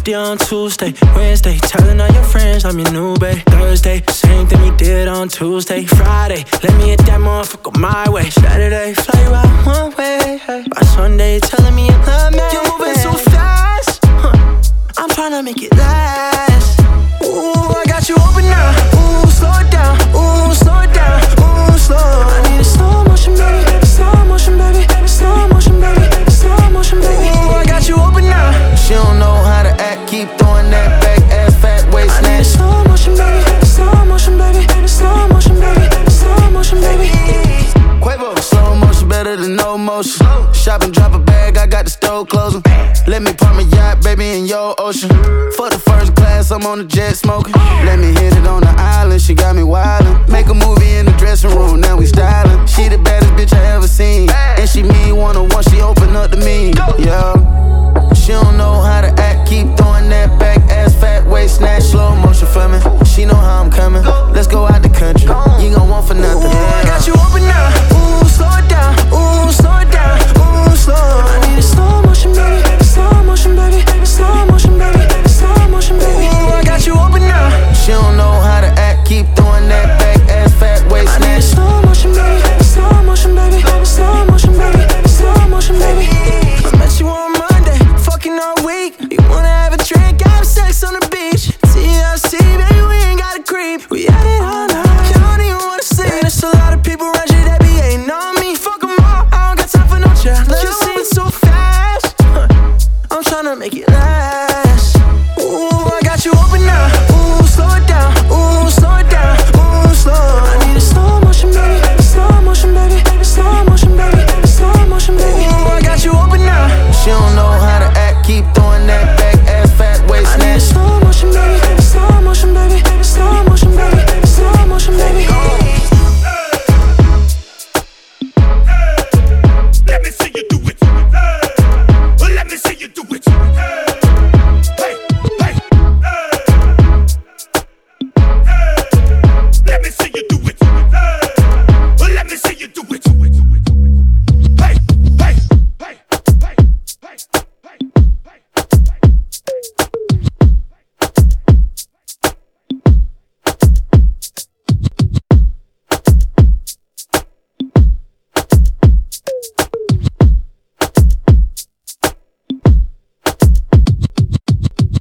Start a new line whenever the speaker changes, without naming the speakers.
party on Tuesday, Wednesday, telling all your friends I'm your new babe. Thursday, same thing we did on Tuesday, Friday, let me hit that motherfucker my way. Saturday, fly you out one way. By Sunday, telling me you love me. You're moving so fast, huh. I'm trying to make it last.
Let me park my yacht, baby, in your ocean. For the first class, I'm on the jet smoking. Let me hit it on the island, she got